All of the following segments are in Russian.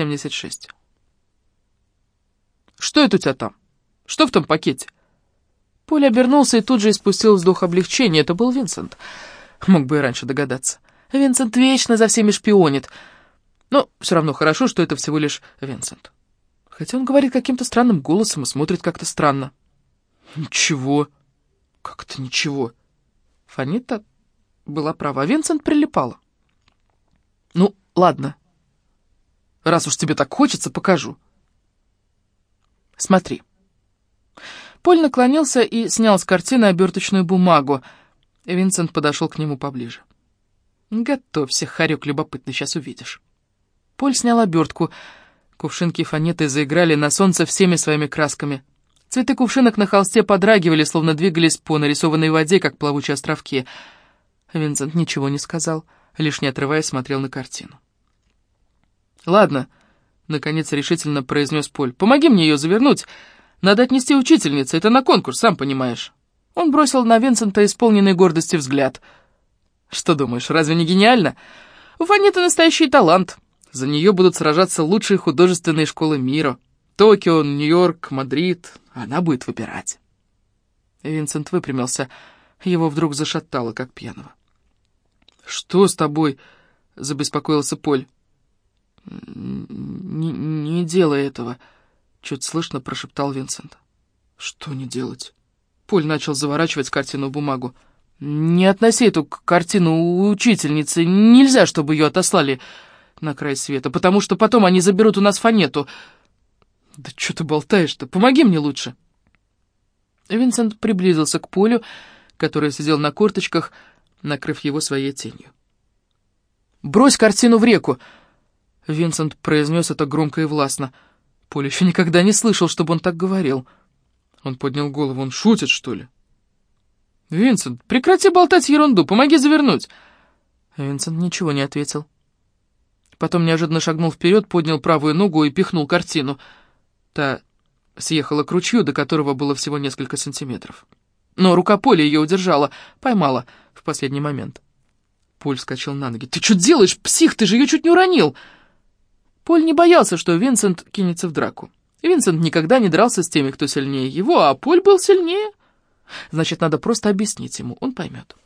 76. «Что это у тебя там? Что в том пакете?» Поль обернулся и тут же испустил вздох облегчения. Это был Винсент. Мог бы и раньше догадаться. Винсент вечно за всеми шпионит. Но все равно хорошо, что это всего лишь Винсент. Хотя он говорит каким-то странным голосом и смотрит как-то странно. «Ничего. Как это ничего?» Фанита была права. Винсент прилипала. «Ну, ладно. Раз уж тебе так хочется, покажу. Смотри». Поль наклонился и снял с картины оберточную бумагу. Винсент подошел к нему поближе. «Готовься, хорек любопытный, сейчас увидишь». Поль снял обертку. Кувшинки и фанеты заиграли на солнце всеми своими красками. Цветы кувшинок на холсте подрагивали, словно двигались по нарисованной воде, как плавучие островки. Винсент ничего не сказал, лишь не отрываясь смотрел на картину. «Ладно», — наконец решительно произнес Поль, — «помоги мне ее завернуть. Надо отнести учительнице, это на конкурс, сам понимаешь». Он бросил на Винсента исполненный гордости взгляд — что думаешь, разве не гениально? У Ванеты настоящий талант. За нее будут сражаться лучшие художественные школы мира. Токио, Нью-Йорк, Мадрид. Она будет выбирать. Винсент выпрямился. Его вдруг зашатало, как пьяного. «Что с тобой?» — забеспокоился Поль. «Не, не делай этого», — чуть слышно прошептал Винсент. «Что не делать?» Поль начал заворачивать картину в бумагу. Не относи эту картину учительнице. Нельзя, чтобы ее отослали на край света, потому что потом они заберут у нас фанету. Да что ты болтаешь-то? Помоги мне лучше. Винсент приблизился к Полю, который сидел на корточках, накрыв его своей тенью. «Брось картину в реку!» Винсент произнес это громко и властно. Поль еще никогда не слышал, чтобы он так говорил. Он поднял голову. «Он шутит, что ли?» «Винсент, прекрати болтать ерунду, помоги завернуть!» Винсент ничего не ответил. Потом неожиданно шагнул вперед, поднял правую ногу и пихнул картину. Та съехала к ручью, до которого было всего несколько сантиметров. Но рука Поля ее удержала, поймала в последний момент. Поль вскочил на ноги. «Ты что делаешь, псих? Ты же ее чуть не уронил!» Поль не боялся, что Винсент кинется в драку. Винсент никогда не дрался с теми, кто сильнее его, а Поль был сильнее. Значит, надо просто объяснить ему, он поймет.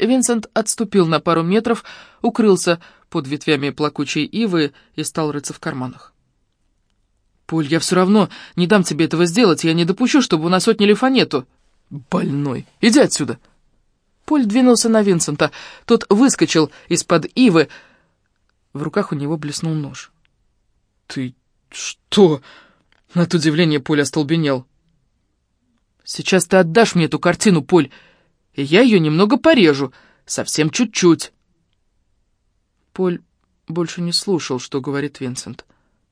Винсент отступил на пару метров, укрылся под ветвями плакучей ивы и стал рыться в карманах. «Поль, я все равно не дам тебе этого сделать, я не допущу, чтобы у нас отняли фанету». «Больной! Иди отсюда!» Поль двинулся на Винсента. Тот выскочил из-под ивы. В руках у него блеснул нож. «Ты что?» От удивления Поль остолбенел. Сейчас ты отдашь мне эту картину, Поль, и я ее немного порежу, совсем чуть-чуть. Поль больше не слушал, что говорит Винсент.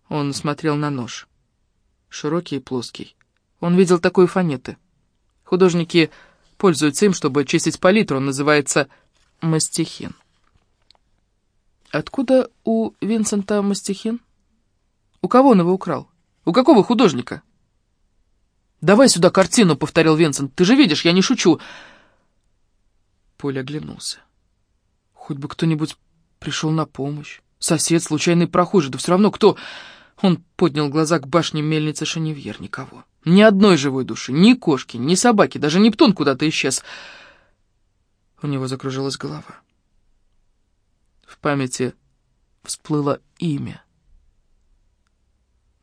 Он смотрел на нож. Широкий и плоский. Он видел такой фанеты. Художники пользуются им, чтобы чистить палитру. Он называется мастихин. Откуда у Винсента мастихин? У кого он его украл? У какого художника? «Давай сюда картину», — повторил Винсент. «Ты же видишь, я не шучу». Поль оглянулся. Хоть бы кто-нибудь пришел на помощь. Сосед, случайный прохожий, да все равно кто... Он поднял глаза к башне мельницы Шаневьер. Никого. Ни одной живой души, ни кошки, ни собаки, даже Нептун куда-то исчез. У него закружилась голова. В памяти всплыло имя.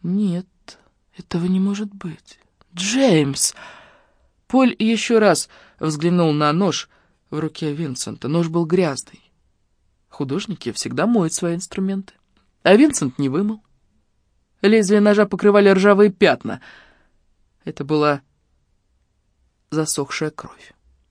Нет, этого не может быть. Джеймс!» Поль еще раз взглянул на нож в руке Винсента. Нож был грязный. Художники всегда моют свои инструменты. А Винсент не вымыл. Лезвие ножа покрывали ржавые пятна. Это была засохшая кровь.